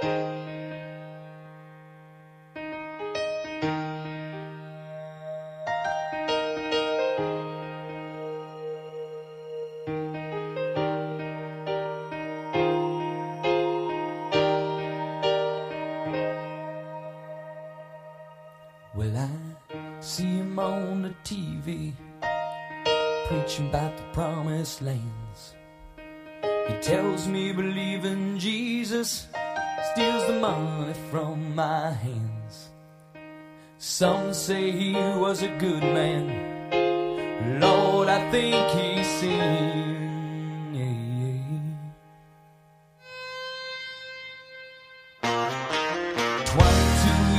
Well, I see him on the TV preaching about the promised lands. He tells me believe in Jesus steals the money from my hands. Some say he was a good man. Lord, I think he sinned.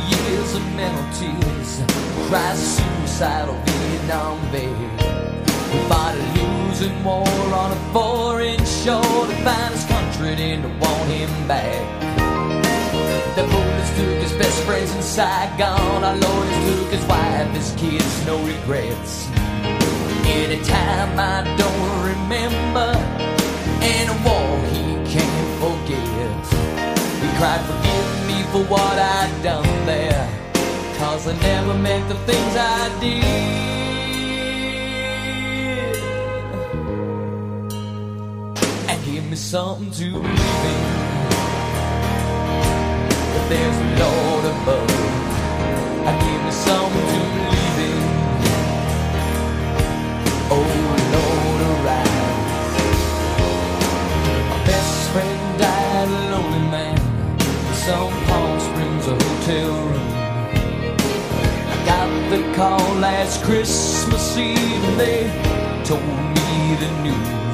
Years of mental tears, cries suicidal Vietnam vet. We fought a losing war on a foreign shore to find his country to want him back. Friends in Saigon. Our Lord took his wife, his kids, no regrets. Anytime I don't remember, in a war he can't forget. He cried, forgive me for what I'd done there. Cause I never meant the things I did. And give me something to believe in. There's a Lord above. I give me something to believe in. Oh Lord, arise. My best friend died a lonely man in some Palm Springs a hotel room. I got the call last Christmas Eve and they told me the news.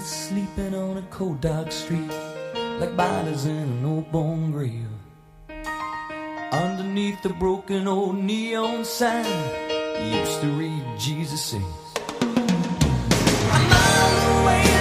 Sleeping on a cold dark street like bodies in an old bone grave. Underneath the broken old neon sign, used to read Jesus says. A mile away live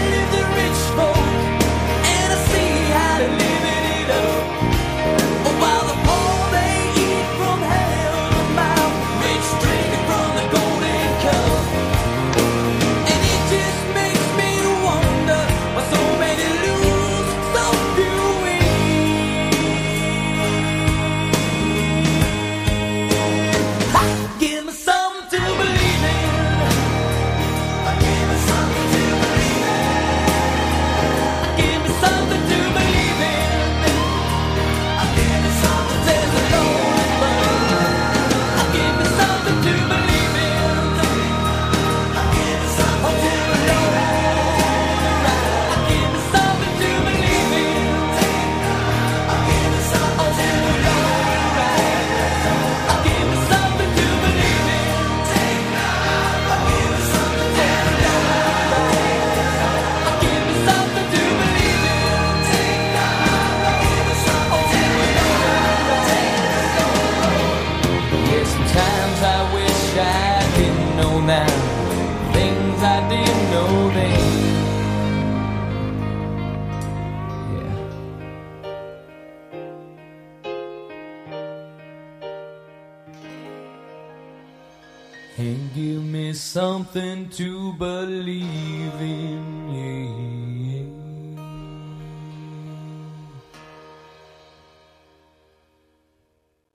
and give me something to believe in. Yeah.